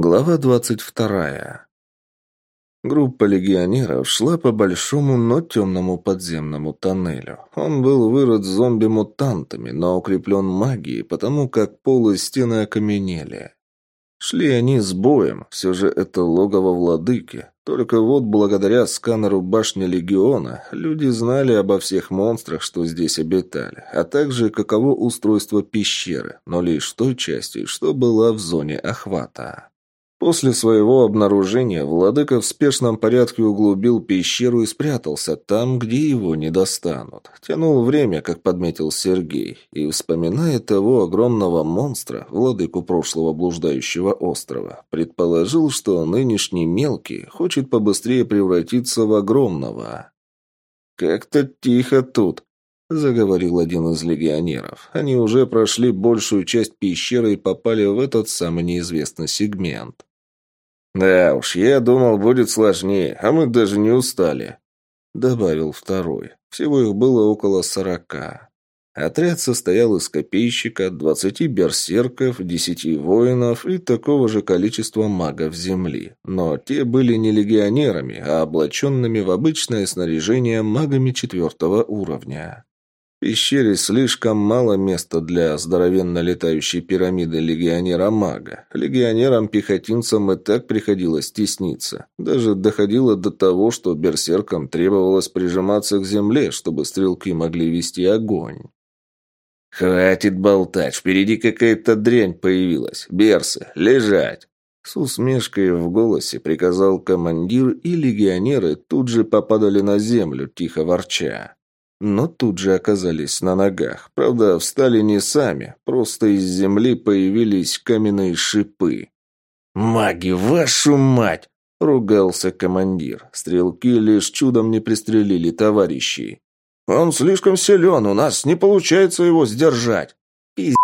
Глава двадцать вторая. Группа легионеров шла по большому, но темному подземному тоннелю. Он был вырод зомби-мутантами, но укреплен магией, потому как пол и стены окаменели. Шли они с боем, все же это логово владыки. Только вот благодаря сканеру башни Легиона люди знали обо всех монстрах, что здесь обитали, а также каково устройство пещеры, но лишь той части, что была в зоне охвата. После своего обнаружения владыка в спешном порядке углубил пещеру и спрятался там, где его не достанут. Тянул время, как подметил Сергей, и, вспоминая того огромного монстра, владыку прошлого блуждающего острова, предположил, что нынешний мелкий хочет побыстрее превратиться в огромного. «Как-то тихо тут», — заговорил один из легионеров. Они уже прошли большую часть пещеры и попали в этот самый неизвестный сегмент. «Да уж, я думал, будет сложнее, а мы даже не устали», — добавил второй. Всего их было около сорока. Отряд состоял из копейщика, двадцати берсерков, десяти воинов и такого же количества магов земли. Но те были не легионерами, а облаченными в обычное снаряжение магами четвертого уровня пещере слишком мало места для здоровенно летающей пирамиды легионера-мага. Легионерам-пехотинцам и так приходилось тесниться. Даже доходило до того, что берсеркам требовалось прижиматься к земле, чтобы стрелки могли вести огонь. «Хватит болтать, впереди какая-то дрянь появилась. Берсы, лежать!» С усмешкой в голосе приказал командир, и легионеры тут же попадали на землю, тихо ворча но тут же оказались на ногах. Правда, встали не сами, просто из земли появились каменные шипы. «Маги, вашу мать!» — ругался командир. Стрелки лишь чудом не пристрелили товарищей. «Он слишком силен, у нас не получается его сдержать!» «Пиздец!»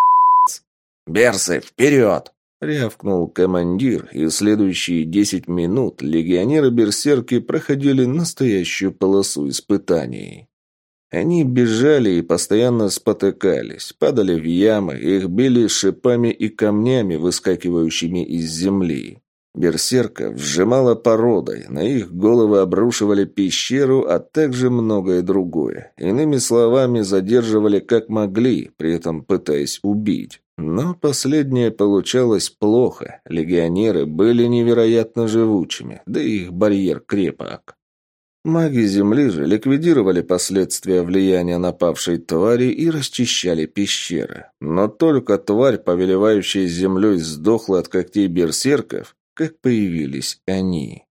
«Берсы, вперед!» — рявкнул командир, и следующие десять минут легионеры-берсерки проходили настоящую полосу испытаний. Они бежали и постоянно спотыкались, падали в ямы, их били шипами и камнями, выскакивающими из земли. Берсерка вжимала породой, на их головы обрушивали пещеру, а также многое другое. Иными словами, задерживали как могли, при этом пытаясь убить. Но последнее получалось плохо. Легионеры были невероятно живучими, да и их барьер крепок. Маги Земли же ликвидировали последствия влияния напавшей твари и расчищали пещеры. Но только тварь, повелевающая землей, сдохла от когтей берсерков, как появились они.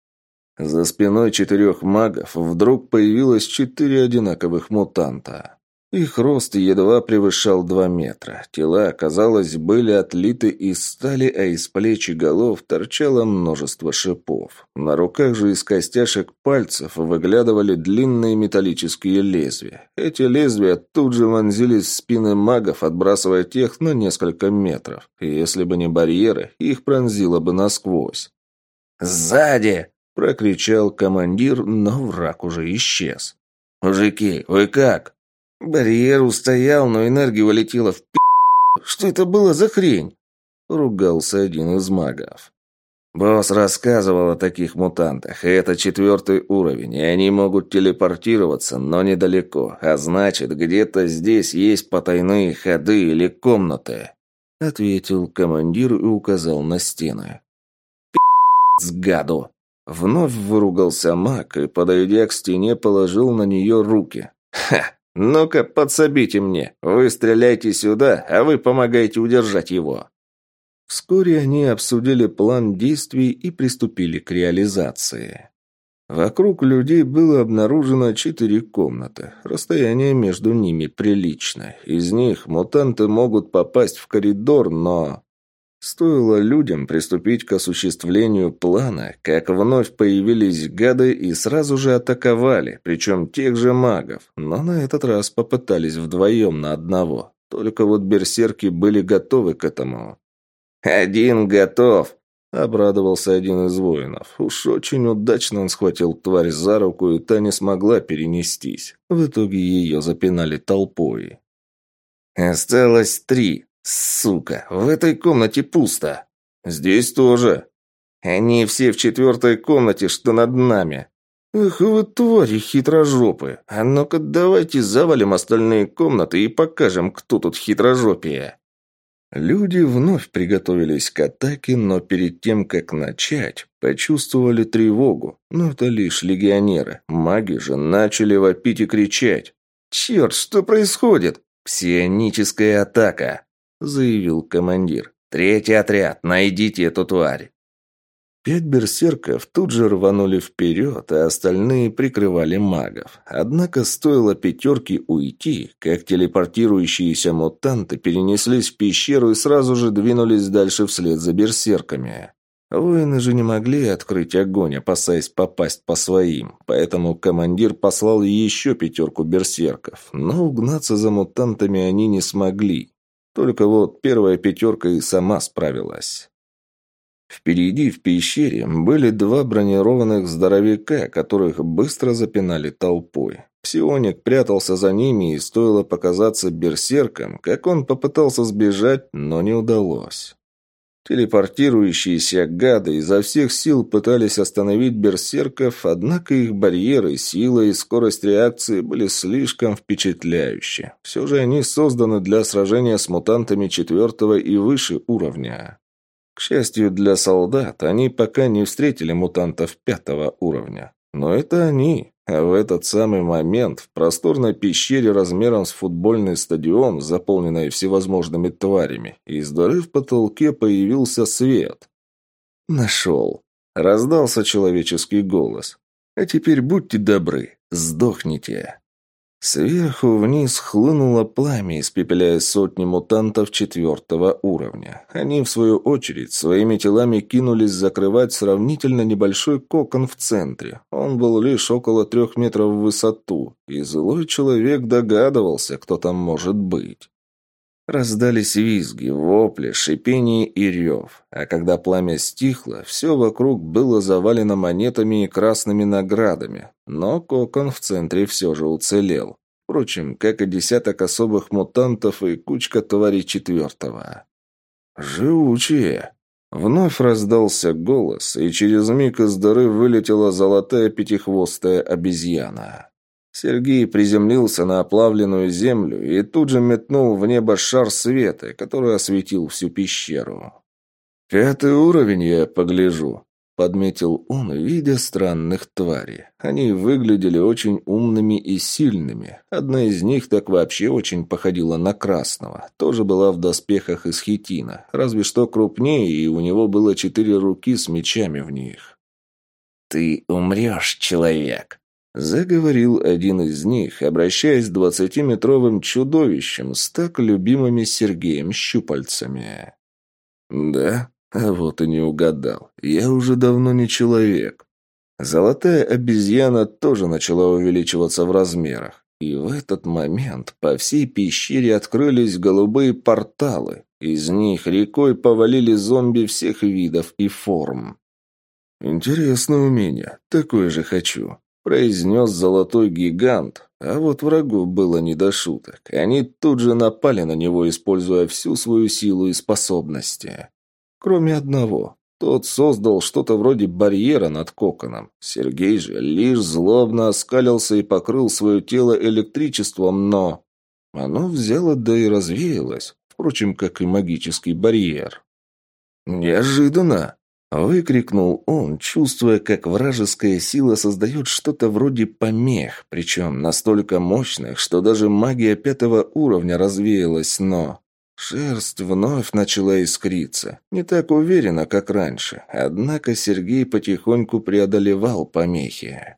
За спиной четырех магов вдруг появилось четыре одинаковых мутанта. Их рост едва превышал два метра. Тела, казалось, были отлиты из стали, а из плеч и голов торчало множество шипов. На руках же из костяшек пальцев выглядывали длинные металлические лезвия. Эти лезвия тут же вонзились в спины магов, отбрасывая тех на несколько метров. И если бы не барьеры, их пронзило бы насквозь. «Сзади!» – прокричал командир, но враг уже исчез. «Мужики, вы как?» Барьер устоял, но энергия улетела в пи***. Что это было за хрень? Ругался один из магов. Босс рассказывал о таких мутантах, это четвертый уровень, и они могут телепортироваться, но недалеко, а значит, где-то здесь есть потайные ходы или комнаты», — ответил командир и указал на стены. «Пи***ц, гаду!» Вновь выругался маг и, подойдя к стене, положил на нее руки. «Ха! «Ну-ка, подсобите мне. Вы стреляйте сюда, а вы помогаете удержать его». Вскоре они обсудили план действий и приступили к реализации. Вокруг людей было обнаружено четыре комнаты. Расстояние между ними приличное. Из них мутанты могут попасть в коридор, но... Стоило людям приступить к осуществлению плана, как вновь появились гады и сразу же атаковали, причем тех же магов, но на этот раз попытались вдвоем на одного. Только вот берсерки были готовы к этому. «Один готов!» — обрадовался один из воинов. Уж очень удачно он схватил тварь за руку, и та не смогла перенестись. В итоге ее запинали толпой. «Осталось три», «Сука, в этой комнате пусто!» «Здесь тоже!» Они все в четвертой комнате, что над нами. Эх, вы твари хитрожопы. А ну-ка давайте завалим остальные комнаты и покажем, кто тут хитрожопие. Люди вновь приготовились к атаке, но перед тем, как начать, почувствовали тревогу. Но это лишь легионеры. Маги же начали вопить и кричать. «Черт, что происходит?» «Псионическая атака», — заявил командир. «Третий отряд, найдите эту тварь». Пять берсерков тут же рванули вперед, а остальные прикрывали магов. Однако стоило пятерке уйти, как телепортирующиеся мутанты перенеслись в пещеру и сразу же двинулись дальше вслед за берсерками. Воины же не могли открыть огонь, опасаясь попасть по своим, поэтому командир послал еще пятерку берсерков, но угнаться за мутантами они не смогли. Только вот первая пятерка и сама справилась. Впереди в пещере были два бронированных здоровяка, которых быстро запинали толпой. Псионик прятался за ними, и стоило показаться берсерком, как он попытался сбежать, но не удалось. Телепортирующиеся гады изо всех сил пытались остановить берсерков, однако их барьеры, сила и скорость реакции были слишком впечатляющие. Все же они созданы для сражения с мутантами четвертого и выше уровня. К счастью для солдат, они пока не встретили мутантов пятого уровня. Но это они. А в этот самый момент в просторной пещере размером с футбольный стадион, заполненной всевозможными тварями, из дыры в потолке появился свет. «Нашел!» – раздался человеческий голос. «А теперь будьте добры, сдохните!» Сверху вниз хлынуло пламя, испепеляя сотни мутантов четвертого уровня. Они, в свою очередь, своими телами кинулись закрывать сравнительно небольшой кокон в центре. Он был лишь около трех метров в высоту, и злой человек догадывался, кто там может быть. Раздались визги, вопли, шипение и рев. А когда пламя стихло, все вокруг было завалено монетами и красными наградами. Но кокон в центре все же уцелел. Впрочем, как и десяток особых мутантов и кучка тварей четвертого. «Живучие!» Вновь раздался голос, и через миг из дыры вылетела золотая пятихвостая обезьяна. Сергей приземлился на оплавленную землю и тут же метнул в небо шар света, который осветил всю пещеру. «Пятый уровень, я погляжу», — подметил он, видя странных тварей. Они выглядели очень умными и сильными. Одна из них так вообще очень походила на красного. Тоже была в доспехах из хитина, разве что крупнее, и у него было четыре руки с мечами в них. «Ты умрешь, человек», Заговорил один из них, обращаясь к двадцатиметровым чудовищем с так любимыми Сергеем щупальцами. «Да? А вот и не угадал. Я уже давно не человек». Золотая обезьяна тоже начала увеличиваться в размерах. И в этот момент по всей пещере открылись голубые порталы. Из них рекой повалили зомби всех видов и форм. «Интересное умение. Такое же хочу произнес золотой гигант, а вот врагу было не до шуток. Они тут же напали на него, используя всю свою силу и способности. Кроме одного. Тот создал что-то вроде барьера над коконом. Сергей же лишь злобно оскалился и покрыл свое тело электричеством, но... Оно взяло да и развеялось, впрочем, как и магический барьер. «Неожиданно!» Выкрикнул он, чувствуя, как вражеская сила создает что-то вроде помех, причем настолько мощных, что даже магия пятого уровня развеялась, но... Шерсть вновь начала искриться. Не так уверенно, как раньше. Однако Сергей потихоньку преодолевал помехи.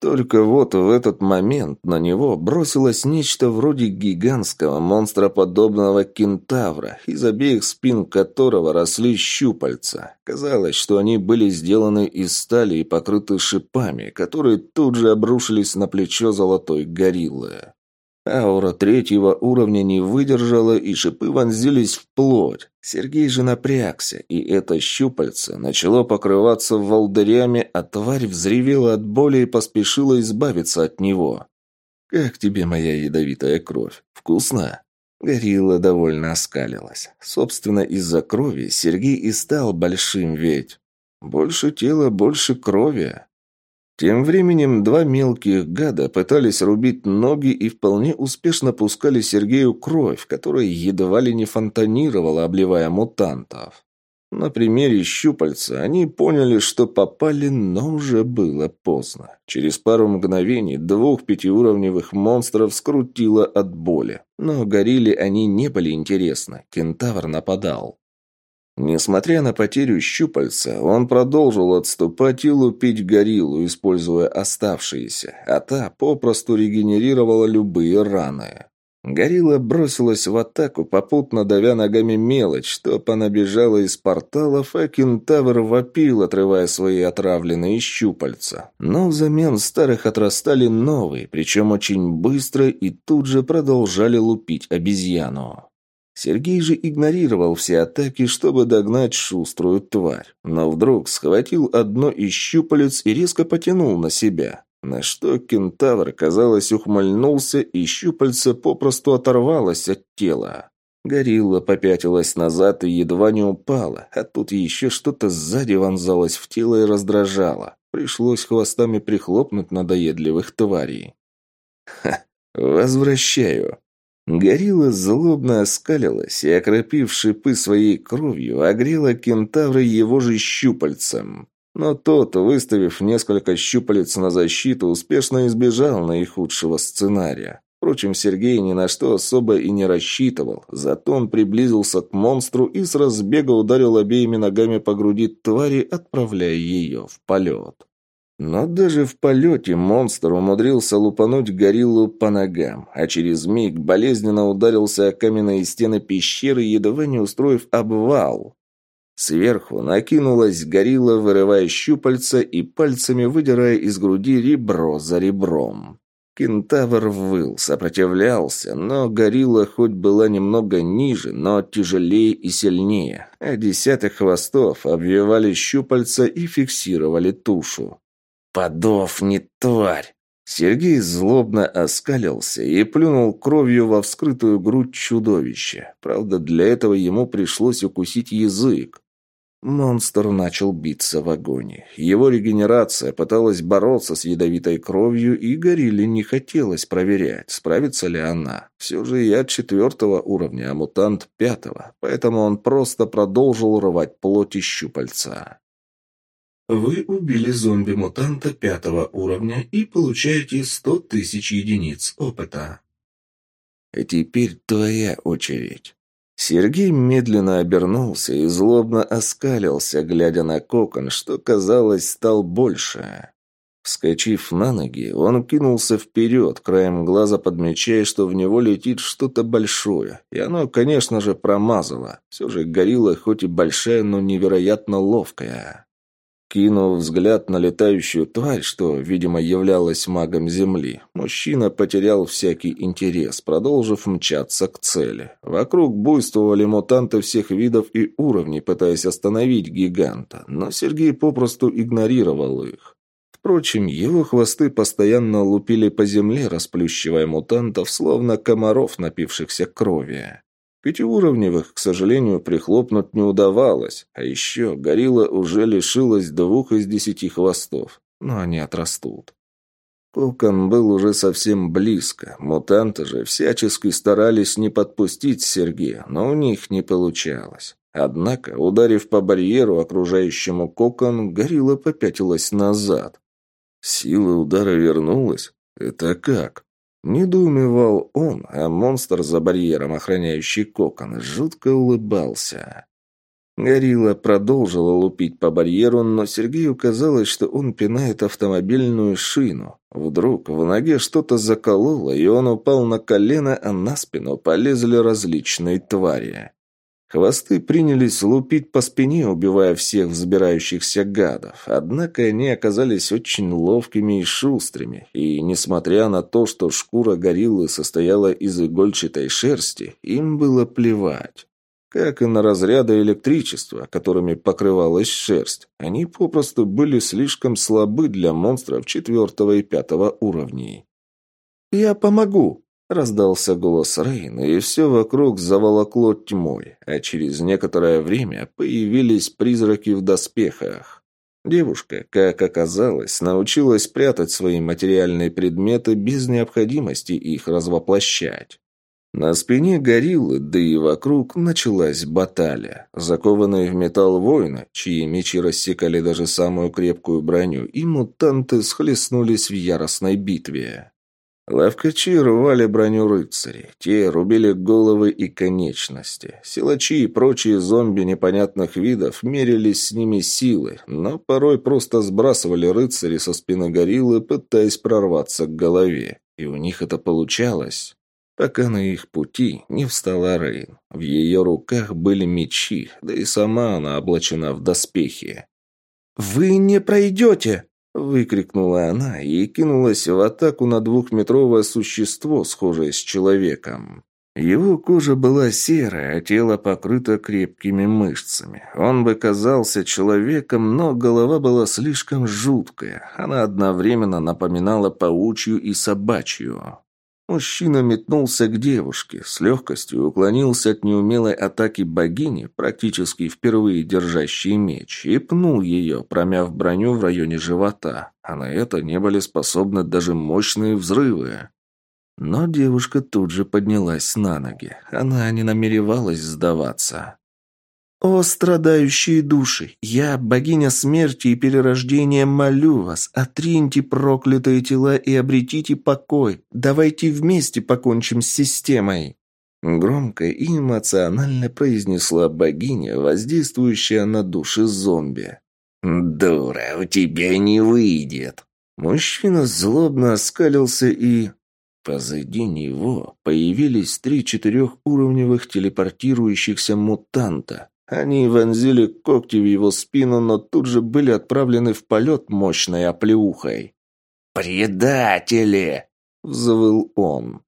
Только вот в этот момент на него бросилось нечто вроде гигантского монстроподобного кентавра, из обеих спин которого росли щупальца. Казалось, что они были сделаны из стали и покрыты шипами, которые тут же обрушились на плечо золотой гориллы. Аура третьего уровня не выдержала, и шипы вонзились в плоть. Сергей же напрягся, и это щупальце начало покрываться волдырями, а тварь взревела от боли и поспешила избавиться от него. «Как тебе моя ядовитая кровь? Вкусно?» Горилла довольно оскалилась. Собственно, из-за крови Сергей и стал большим ведь. Больше тела, больше крови. Тем временем два мелких гада пытались рубить ноги и вполне успешно пускали Сергею кровь, которая едва ли не фонтанировала, обливая мутантов. На примере щупальца они поняли, что попали, но уже было поздно. Через пару мгновений двух пятиуровневых монстров скрутило от боли. Но горили они не были интересны. Кентавр нападал. Несмотря на потерю щупальца, он продолжил отступать и лупить гориллу, используя оставшиеся, а та попросту регенерировала любые раны. Горилла бросилась в атаку, попутно давя ногами мелочь, что понабежала из порталов, а кентавр вопил, отрывая свои отравленные щупальца. Но взамен старых отрастали новые, причем очень быстро и тут же продолжали лупить обезьяну. Сергей же игнорировал все атаки, чтобы догнать шуструю тварь. Но вдруг схватил одно из щупалец и резко потянул на себя. На что кентавр, казалось, ухмыльнулся, и щупальце попросту оторвалось от тела. Горилла попятилась назад и едва не упала, а тут еще что-то сзади вонзалось в тело и раздражало. Пришлось хвостами прихлопнуть надоедливых тварей. «Ха, возвращаю», Горилла злобно оскалилась и, окропив шипы своей кровью, огрела кентавра его же щупальцем. Но тот, выставив несколько щупалец на защиту, успешно избежал наихудшего сценария. Впрочем, Сергей ни на что особо и не рассчитывал, зато он приблизился к монстру и с разбега ударил обеими ногами по груди твари, отправляя ее в полет. Но даже в полете монстр умудрился лупануть гориллу по ногам, а через миг болезненно ударился о каменные стены пещеры, едва не устроив обвал. Сверху накинулась горилла, вырывая щупальца и пальцами выдирая из груди ребро за ребром. Кентавр выл, сопротивлялся, но горилла хоть была немного ниже, но тяжелее и сильнее, а десяток хвостов обвивали щупальца и фиксировали тушу. «Подов, не тварь!» Сергей злобно оскалился и плюнул кровью во вскрытую грудь чудовища. Правда, для этого ему пришлось укусить язык. Монстр начал биться в агонии. Его регенерация пыталась бороться с ядовитой кровью, и горилле не хотелось проверять, справится ли она. Все же я четвертого уровня, а мутант пятого, поэтому он просто продолжил рвать плоть и щупальца. Вы убили зомби-мутанта пятого уровня и получаете сто тысяч единиц опыта. Теперь твоя очередь. Сергей медленно обернулся и злобно оскалился, глядя на кокон, что, казалось, стал больше. Вскочив на ноги, он кинулся вперед, краем глаза подмечая, что в него летит что-то большое. И оно, конечно же, промазало. Все же горилла хоть и большая, но невероятно ловкая. Кинув взгляд на летающую тварь, что, видимо, являлась магом Земли, мужчина потерял всякий интерес, продолжив мчаться к цели. Вокруг буйствовали мутанты всех видов и уровней, пытаясь остановить гиганта, но Сергей попросту игнорировал их. Впрочем, его хвосты постоянно лупили по земле, расплющивая мутантов, словно комаров, напившихся крови. Пятиуровневых, к сожалению, прихлопнуть не удавалось, а еще горилла уже лишилась двух из десяти хвостов, но они отрастут. Кокон был уже совсем близко. Мутанты же всячески старались не подпустить Сергея, но у них не получалось. Однако, ударив по барьеру, окружающему кокон, горилла попятилась назад. Сила удара вернулась? Это как? Недоумевал он, а монстр за барьером, охраняющий кокон, жутко улыбался. Горилла продолжила лупить по барьеру, но Сергею казалось, что он пинает автомобильную шину. Вдруг в ноге что-то закололо, и он упал на колено, а на спину полезли различные твари. Хвосты принялись лупить по спине, убивая всех взбирающихся гадов. Однако они оказались очень ловкими и шустрыми, и, несмотря на то, что шкура гориллы состояла из игольчатой шерсти, им было плевать. Как и на разряды электричества, которыми покрывалась шерсть, они попросту были слишком слабы для монстров четвертого и пятого уровней. «Я помогу!» Раздался голос Рейна, и все вокруг заволокло тьмой, а через некоторое время появились призраки в доспехах. Девушка, как оказалось, научилась прятать свои материальные предметы без необходимости их развоплощать. На спине гориллы, да и вокруг, началась баталия. Закованные в металл воины, чьи мечи рассекали даже самую крепкую броню, и мутанты схлестнулись в яростной битве. Ловкачи рвали броню рыцарей, те рубили головы и конечности. Силачи и прочие зомби непонятных видов мерились с ними силой, но порой просто сбрасывали рыцари со спины гориллы, пытаясь прорваться к голове. И у них это получалось. Пока на их пути не встала Рейн. В ее руках были мечи, да и сама она облачена в доспехи. «Вы не пройдете!» Выкрикнула она и кинулась в атаку на двухметровое существо, схожее с человеком. Его кожа была серая, а тело покрыто крепкими мышцами. Он бы казался человеком, но голова была слишком жуткая. Она одновременно напоминала паучью и собачью. Мужчина метнулся к девушке, с легкостью уклонился от неумелой атаки богини, практически впервые держащей меч, и пнул ее, промяв броню в районе живота, а на это не были способны даже мощные взрывы. Но девушка тут же поднялась на ноги. Она не намеревалась сдаваться. «О, страдающие души! Я, богиня смерти и перерождения, молю вас, отриньте проклятые тела и обретите покой. Давайте вместе покончим с системой!» Громко и эмоционально произнесла богиня, воздействующая на души зомби. «Дура, у тебя не выйдет!» Мужчина злобно оскалился и... Позади него появились три четырехуровневых телепортирующихся мутанта, они вонзили когти в его спину, но тут же были отправлены в полет мощной оплеухой. «Предатели!» — взвыл он.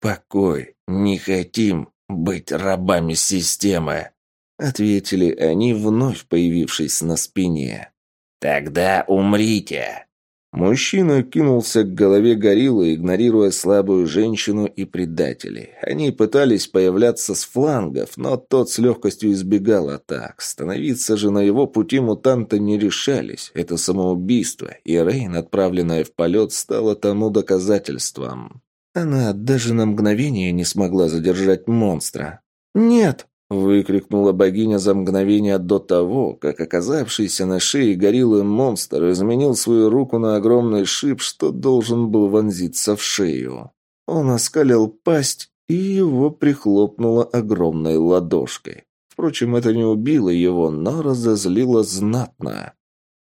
«Покой, не хотим быть рабами системы», — ответили они, вновь появившись на спине. «Тогда умрите!» Мужчина кинулся к голове гориллы, игнорируя слабую женщину и предателей. Они пытались появляться с флангов, но тот с легкостью избегал атак. Становиться же на его пути мутанты не решались. Это самоубийство, и Рейн, отправленная в полет, стала тому доказательством. Она даже на мгновение не смогла задержать монстра. «Нет!» Выкрикнула богиня за мгновение до того, как оказавшийся на шее гориллы монстр изменил свою руку на огромный шип, что должен был вонзиться в шею. Он оскалил пасть, и его прихлопнуло огромной ладошкой. Впрочем, это не убило его, но разозлило знатно.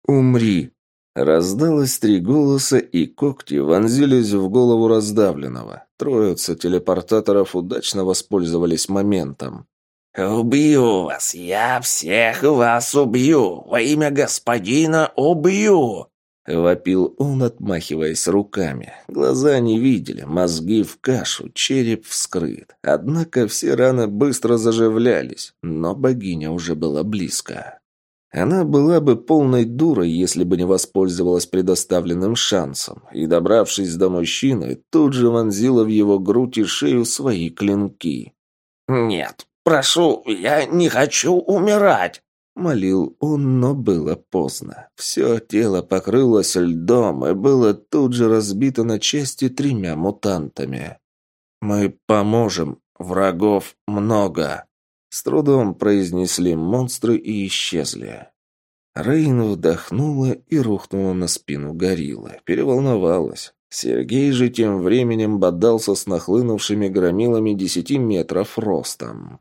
«Умри!» Раздалось три голоса, и когти вонзились в голову раздавленного. Троица телепортаторов удачно воспользовались моментом. «Убью вас! Я всех вас убью! Во имя господина убью!» Вопил он, отмахиваясь руками. Глаза не видели, мозги в кашу, череп вскрыт. Однако все раны быстро заживлялись, но богиня уже была близко. Она была бы полной дурой, если бы не воспользовалась предоставленным шансом, и, добравшись до мужчины, тут же вонзила в его грудь и шею свои клинки. «Нет, Прошу, я не хочу умирать!» Молил он, но было поздно. Все тело покрылось льдом и было тут же разбито на части тремя мутантами. «Мы поможем. Врагов много!» С трудом произнесли монстры и исчезли. Рейн вдохнула и рухнула на спину гориллы. Переволновалась. Сергей же тем временем бодался с нахлынувшими громилами десяти метров ростом.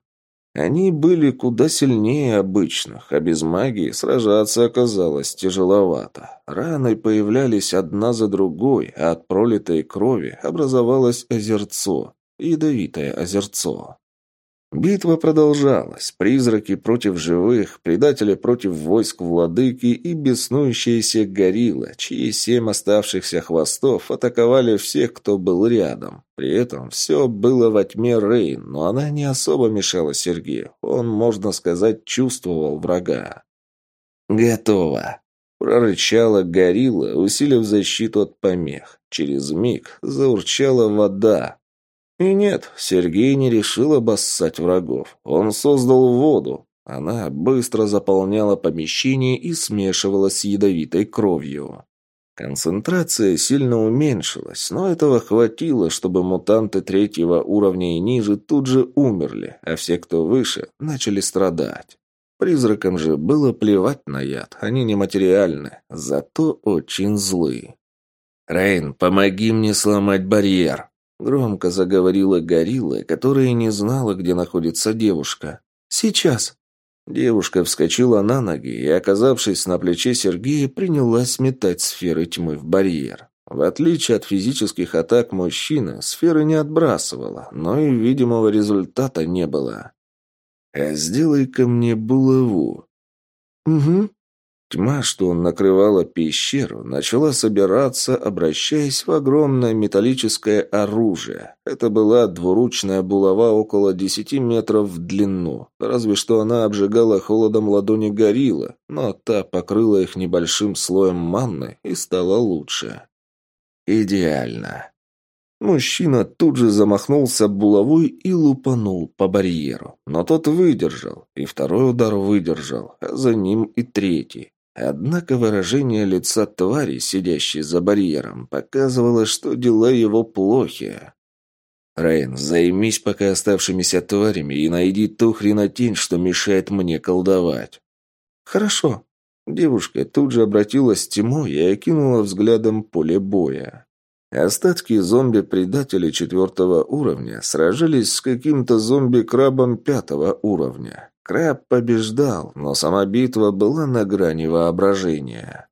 Они были куда сильнее обычных, а без магии сражаться оказалось тяжеловато. Раны появлялись одна за другой, а от пролитой крови образовалось озерцо, ядовитое озерцо. Битва продолжалась. Призраки против живых, предатели против войск владыки и беснующиеся гориллы, чьи семь оставшихся хвостов атаковали всех, кто был рядом. При этом все было во тьме Рейн, но она не особо мешала Сергею. Он, можно сказать, чувствовал врага. «Готово!» – прорычала горилла, усилив защиту от помех. Через миг заурчала вода, и нет, Сергей не решил обоссать врагов. Он создал воду. Она быстро заполняла помещение и смешивалась с ядовитой кровью. Концентрация сильно уменьшилась, но этого хватило, чтобы мутанты третьего уровня и ниже тут же умерли, а все, кто выше, начали страдать. Призракам же было плевать на яд, они нематериальны, зато очень злы. «Рейн, помоги мне сломать барьер!» Громко заговорила горилла, которая не знала, где находится девушка. «Сейчас!» Девушка вскочила на ноги и, оказавшись на плече Сергея, принялась метать сферы тьмы в барьер. В отличие от физических атак мужчины, сферы не отбрасывала, но и видимого результата не было. «А сделай-ка мне булаву». «Угу», Тьма, что накрывала пещеру, начала собираться, обращаясь в огромное металлическое оружие. Это была двуручная булава около десяти метров в длину. Разве что она обжигала холодом ладони горилла, но та покрыла их небольшим слоем манны и стала лучше. Идеально. Мужчина тут же замахнулся булавой и лупанул по барьеру. Но тот выдержал, и второй удар выдержал, а за ним и третий. Однако выражение лица твари, сидящей за барьером, показывало, что дела его плохи. «Рейн, займись пока оставшимися тварями и найди ту хренотень, что мешает мне колдовать». «Хорошо». Девушка тут же обратилась к Тиму и окинула взглядом поле боя. Остатки зомби-предателей четвертого уровня сражались с каким-то зомби-крабом пятого уровня. Краб побеждал, но сама битва была на грани воображения.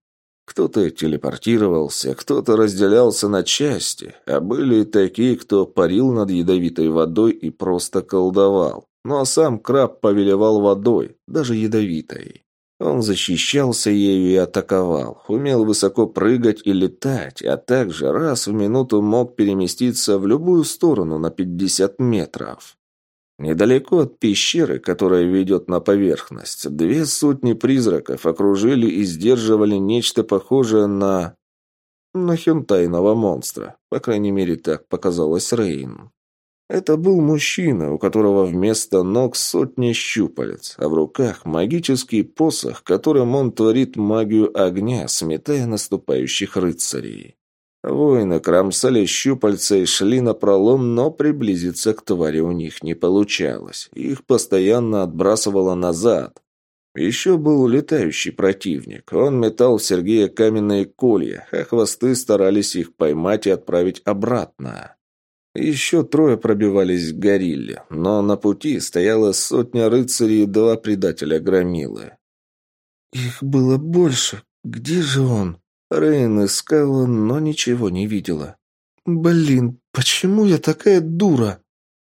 Кто-то телепортировался, кто-то разделялся на части, а были и такие, кто парил над ядовитой водой и просто колдовал. Ну а сам краб повелевал водой, даже ядовитой. Он защищался ею и атаковал, умел высоко прыгать и летать, а также раз в минуту мог переместиться в любую сторону на 50 метров. Недалеко от пещеры, которая ведет на поверхность, две сотни призраков окружили и сдерживали нечто похожее на... на хентайного монстра. По крайней мере, так показалось Рейн. Это был мужчина, у которого вместо ног сотни щупалец, а в руках магический посох, которым он творит магию огня, сметая наступающих рыцарей. Воины кромсали щупальца и шли на пролом, но приблизиться к твари у них не получалось. Их постоянно отбрасывало назад. Еще был летающий противник. Он метал в Сергея каменные колья, а хвосты старались их поймать и отправить обратно. Еще трое пробивались к горилле, но на пути стояла сотня рыцарей и два предателя громилы. «Их было больше. Где же он?» Рейн искала, но ничего не видела. «Блин, почему я такая дура?»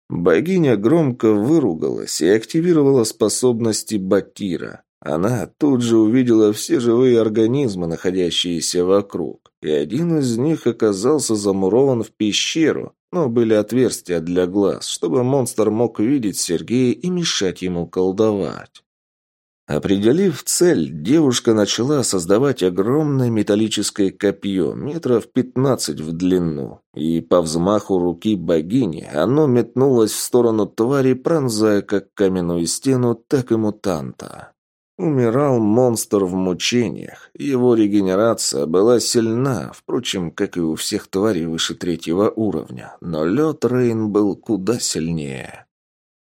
Богиня громко выругалась и активировала способности Батира. Она тут же увидела все живые организмы, находящиеся вокруг, и один из них оказался замурован в пещеру, но были отверстия для глаз, чтобы монстр мог видеть Сергея и мешать ему колдовать. Определив цель, девушка начала создавать огромное металлическое копье, метров пятнадцать в длину, и по взмаху руки богини оно метнулось в сторону твари, пронзая как каменную стену, так и мутанта. Умирал монстр в мучениях. Его регенерация была сильна, впрочем, как и у всех тварей выше третьего уровня, но лед Рейн был куда сильнее.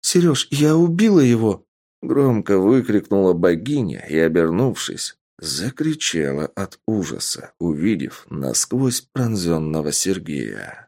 «Сереж, я убила его!» Громко выкрикнула богиня и, обернувшись, закричала от ужаса, увидев насквозь пронзенного Сергея.